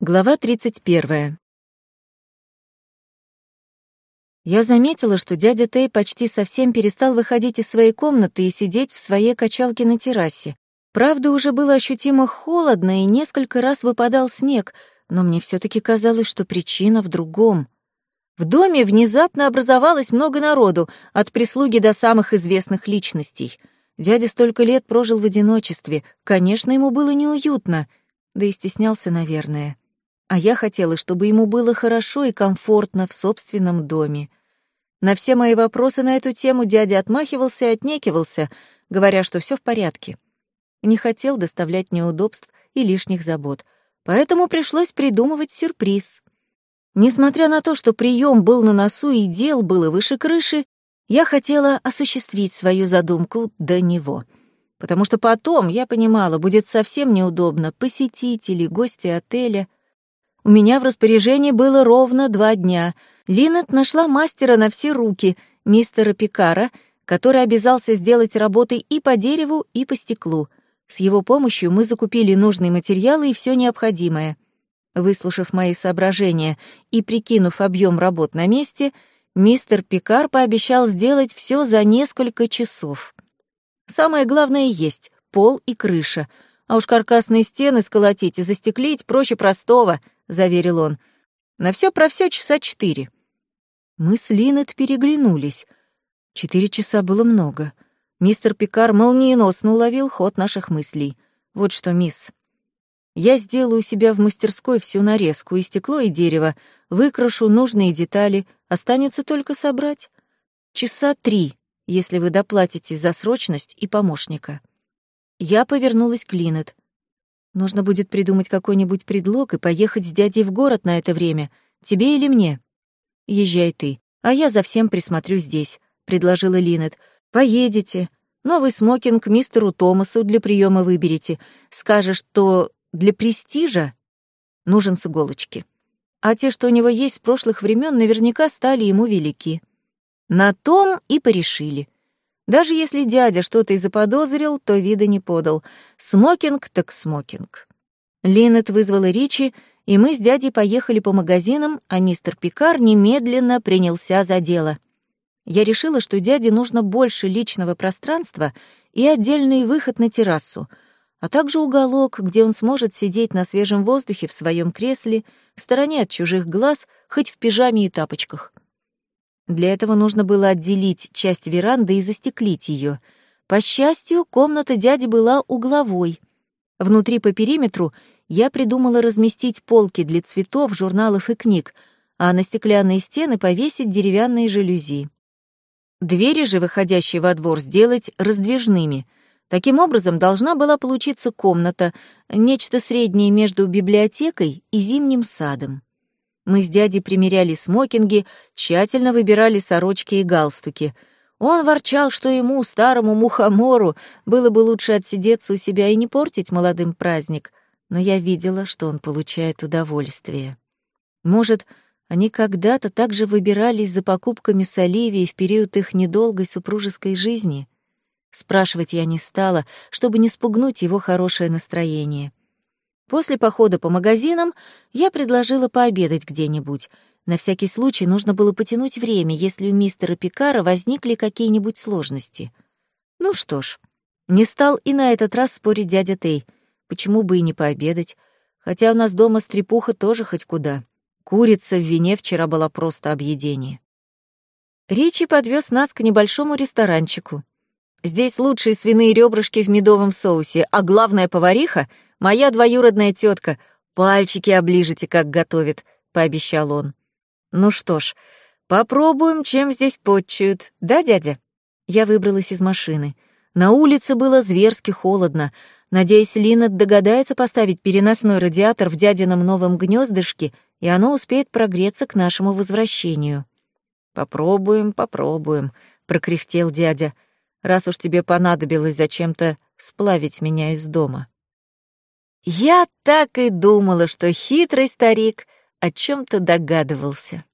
Глава 31. Я заметила, что дядя Тей почти совсем перестал выходить из своей комнаты и сидеть в своей качалке на террасе. Правда, уже было ощутимо холодно, и несколько раз выпадал снег, но мне все таки казалось, что причина в другом. В доме внезапно образовалось много народу, от прислуги до самых известных личностей. Дядя столько лет прожил в одиночестве, конечно, ему было неуютно, да и стеснялся, наверное а я хотела, чтобы ему было хорошо и комфортно в собственном доме. На все мои вопросы на эту тему дядя отмахивался и отнекивался, говоря, что все в порядке. Не хотел доставлять неудобств и лишних забот, поэтому пришлось придумывать сюрприз. Несмотря на то, что прием был на носу и дел было выше крыши, я хотела осуществить свою задумку до него. Потому что потом, я понимала, будет совсем неудобно посетители, гости отеля — у меня в распоряжении было ровно два дня. Линет нашла мастера на все руки, мистера Пикара, который обязался сделать работы и по дереву, и по стеклу. С его помощью мы закупили нужные материалы и все необходимое. Выслушав мои соображения и прикинув объем работ на месте, мистер Пикар пообещал сделать все за несколько часов. Самое главное есть — пол и крыша. А уж каркасные стены сколотить и застеклить проще простого —— заверил он. «На все про все часа четыре». Мы с Линет переглянулись. Четыре часа было много. Мистер Пикар молниеносно уловил ход наших мыслей. «Вот что, мисс, я сделаю себя в мастерской всю нарезку, и стекло, и дерево, выкрашу нужные детали, останется только собрать. Часа три, если вы доплатите за срочность и помощника». Я повернулась к Линет. Нужно будет придумать какой-нибудь предлог и поехать с дядей в город на это время. Тебе или мне? Езжай ты, а я за всем присмотрю здесь, предложила Линет. Поедете. Новый смокинг мистеру Томасу для приема выберете. Скажешь, что для престижа нужен с иголочки. А те, что у него есть с прошлых времен, наверняка стали ему велики. На том и порешили. Даже если дядя что-то и заподозрил, то вида не подал. Смокинг так смокинг. Линет вызвала Ричи, и мы с дядей поехали по магазинам, а мистер Пикар немедленно принялся за дело. Я решила, что дяде нужно больше личного пространства и отдельный выход на террасу, а также уголок, где он сможет сидеть на свежем воздухе в своем кресле, в стороне от чужих глаз, хоть в пижаме и тапочках. Для этого нужно было отделить часть веранды и застеклить ее. По счастью, комната дяди была угловой. Внутри по периметру я придумала разместить полки для цветов, журналов и книг, а на стеклянные стены повесить деревянные жалюзи. Двери же, выходящие во двор, сделать раздвижными. Таким образом, должна была получиться комната, нечто среднее между библиотекой и зимним садом. Мы с дядей примеряли смокинги, тщательно выбирали сорочки и галстуки. Он ворчал, что ему, старому мухомору, было бы лучше отсидеться у себя и не портить молодым праздник, но я видела, что он получает удовольствие. Может, они когда-то также выбирались за покупками с Оливией в период их недолгой супружеской жизни? Спрашивать я не стала, чтобы не спугнуть его хорошее настроение. После похода по магазинам я предложила пообедать где-нибудь. На всякий случай нужно было потянуть время, если у мистера Пикара возникли какие-нибудь сложности. Ну что ж, не стал и на этот раз спорить дядя Тей. Почему бы и не пообедать? Хотя у нас дома стрепуха тоже хоть куда. Курица в вине вчера была просто объедение. Ричи подвез нас к небольшому ресторанчику. Здесь лучшие свиные ребрышки в медовом соусе, а главная повариха — Моя двоюродная тетка. Пальчики оближите, как готовит», — пообещал он. «Ну что ж, попробуем, чем здесь подчуют. Да, дядя?» Я выбралась из машины. На улице было зверски холодно. Надеюсь, Лина догадается поставить переносной радиатор в дядином новом гнездышке, и оно успеет прогреться к нашему возвращению. «Попробуем, попробуем», — прокряхтел дядя, «раз уж тебе понадобилось зачем-то сплавить меня из дома». Я так и думала, что хитрый старик о чем-то догадывался.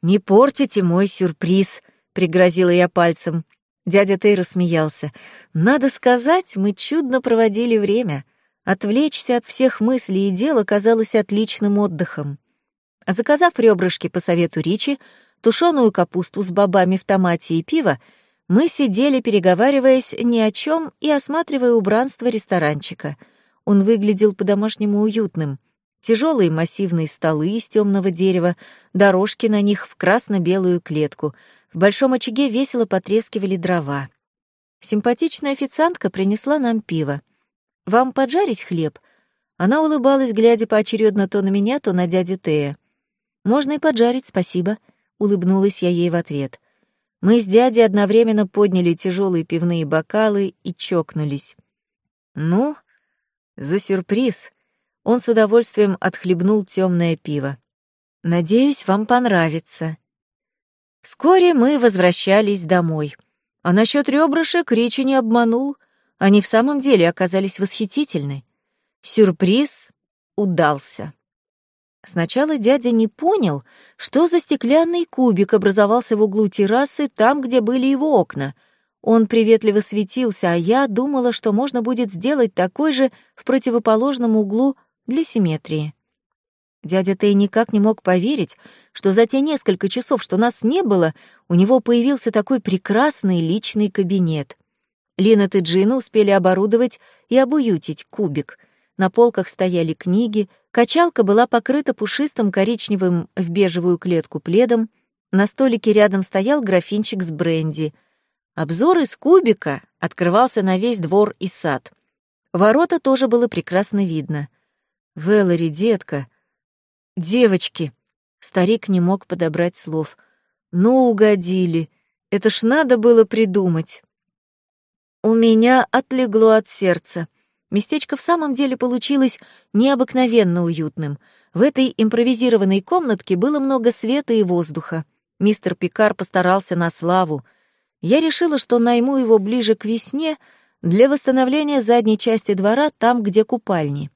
«Не портите мой сюрприз», — пригрозила я пальцем. Дядя Тей рассмеялся. «Надо сказать, мы чудно проводили время. Отвлечься от всех мыслей и дел оказалось отличным отдыхом. Заказав ребрышки по совету Ричи, тушеную капусту с бобами в томате и пиво, мы сидели, переговариваясь ни о чем и осматривая убранство ресторанчика. Он выглядел по-домашнему уютным. Тяжелые массивные столы из темного дерева, дорожки на них в красно-белую клетку. В большом очаге весело потрескивали дрова. Симпатичная официантка принесла нам пиво. «Вам поджарить хлеб?» Она улыбалась, глядя поочередно то на меня, то на дядю Тея. «Можно и поджарить, спасибо», — улыбнулась я ей в ответ. Мы с дядей одновременно подняли тяжелые пивные бокалы и чокнулись. «Ну, за сюрприз!» Он с удовольствием отхлебнул темное пиво. «Надеюсь, вам понравится». Вскоре мы возвращались домой. А насчет ребрышек речи не обманул. Они в самом деле оказались восхитительны. Сюрприз удался. Сначала дядя не понял, что за стеклянный кубик образовался в углу террасы там, где были его окна. Он приветливо светился, а я думала, что можно будет сделать такой же в противоположном углу для симметрии. Дядя Тей никак не мог поверить, что за те несколько часов, что нас не было, у него появился такой прекрасный личный кабинет. Линет и Джина успели оборудовать и обуютить кубик. На полках стояли книги, качалка была покрыта пушистым коричневым в бежевую клетку пледом, на столике рядом стоял графинчик с бренди. Обзор из кубика открывался на весь двор и сад. Ворота тоже было прекрасно видно. «Вэллори, детка», «Девочки!» Старик не мог подобрать слов. «Ну, угодили! Это ж надо было придумать!» У меня отлегло от сердца. Местечко в самом деле получилось необыкновенно уютным. В этой импровизированной комнатке было много света и воздуха. Мистер Пикар постарался на славу. Я решила, что найму его ближе к весне для восстановления задней части двора там, где купальни.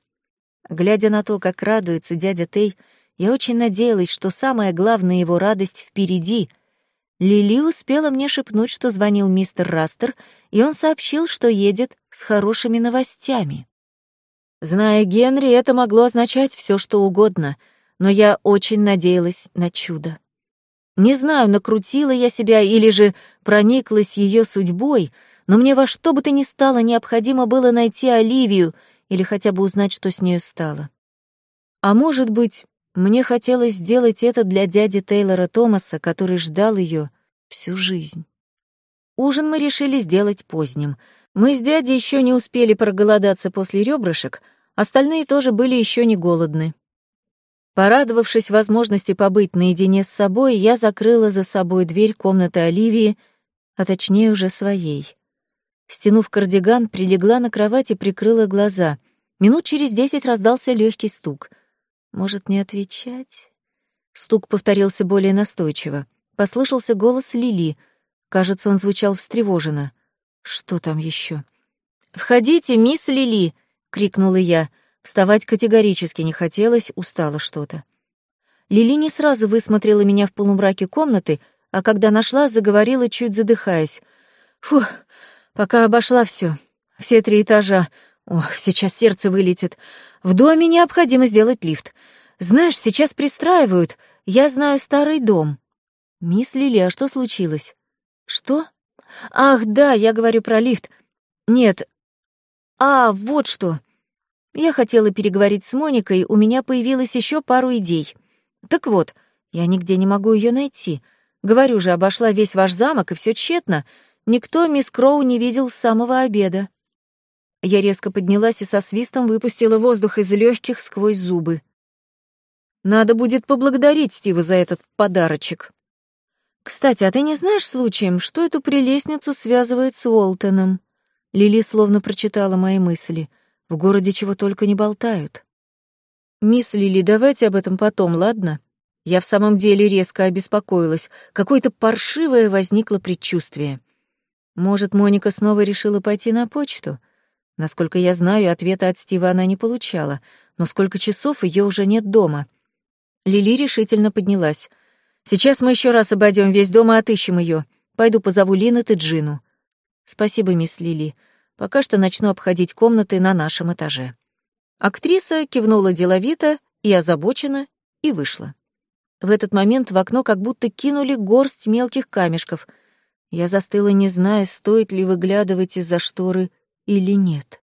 Глядя на то, как радуется дядя Тей, я очень надеялась, что самая главная его радость впереди. Лили успела мне шепнуть, что звонил мистер Растер, и он сообщил, что едет с хорошими новостями. Зная Генри, это могло означать все, что угодно, но я очень надеялась на чудо. Не знаю, накрутила я себя или же прониклась ее судьбой, но мне во что бы то ни стало необходимо было найти Оливию или хотя бы узнать, что с нею стало. А может быть, мне хотелось сделать это для дяди Тейлора Томаса, который ждал ее всю жизнь. Ужин мы решили сделать поздним. Мы с дядей еще не успели проголодаться после ребрышек, остальные тоже были еще не голодны. Порадовавшись возможности побыть наедине с собой, я закрыла за собой дверь комнаты Оливии, а точнее уже своей. Стянув кардиган, прилегла на кровать и прикрыла глаза. Минут через десять раздался легкий стук. Может, не отвечать? Стук повторился более настойчиво. Послышался голос Лили. Кажется, он звучал встревоженно. Что там еще? «Входите, мисс Лили!» — крикнула я. Вставать категорически не хотелось, устала что-то. Лили не сразу высмотрела меня в полумраке комнаты, а когда нашла, заговорила, чуть задыхаясь. «Фух, Пока обошла все, все три этажа. Ох, сейчас сердце вылетит. В доме необходимо сделать лифт. Знаешь, сейчас пристраивают. Я знаю старый дом. Мисс Лили, а что случилось? Что? Ах, да, я говорю про лифт. Нет. А, вот что. Я хотела переговорить с Моникой, у меня появилось еще пару идей. Так вот, я нигде не могу ее найти. Говорю же, обошла весь ваш замок, и все тщетно. Никто мисс Кроу не видел с самого обеда. Я резко поднялась и со свистом выпустила воздух из легких сквозь зубы. Надо будет поблагодарить Стива за этот подарочек. Кстати, а ты не знаешь случаем, что эту прелестницу связывает с Уолтоном? Лили словно прочитала мои мысли. В городе чего только не болтают. Мисс Лили, давайте об этом потом, ладно? Я в самом деле резко обеспокоилась. Какое-то паршивое возникло предчувствие. Может, Моника снова решила пойти на почту? Насколько я знаю, ответа от Стива она не получала, но сколько часов ее уже нет дома. Лили решительно поднялась. «Сейчас мы еще раз обойдем весь дом и отыщем ее. Пойду позову Линет и Джину». «Спасибо, мисс Лили. Пока что начну обходить комнаты на нашем этаже». Актриса кивнула деловито и озабоченно и вышла. В этот момент в окно как будто кинули горсть мелких камешков. Я застыла, не зная, стоит ли выглядывать из-за шторы или нет.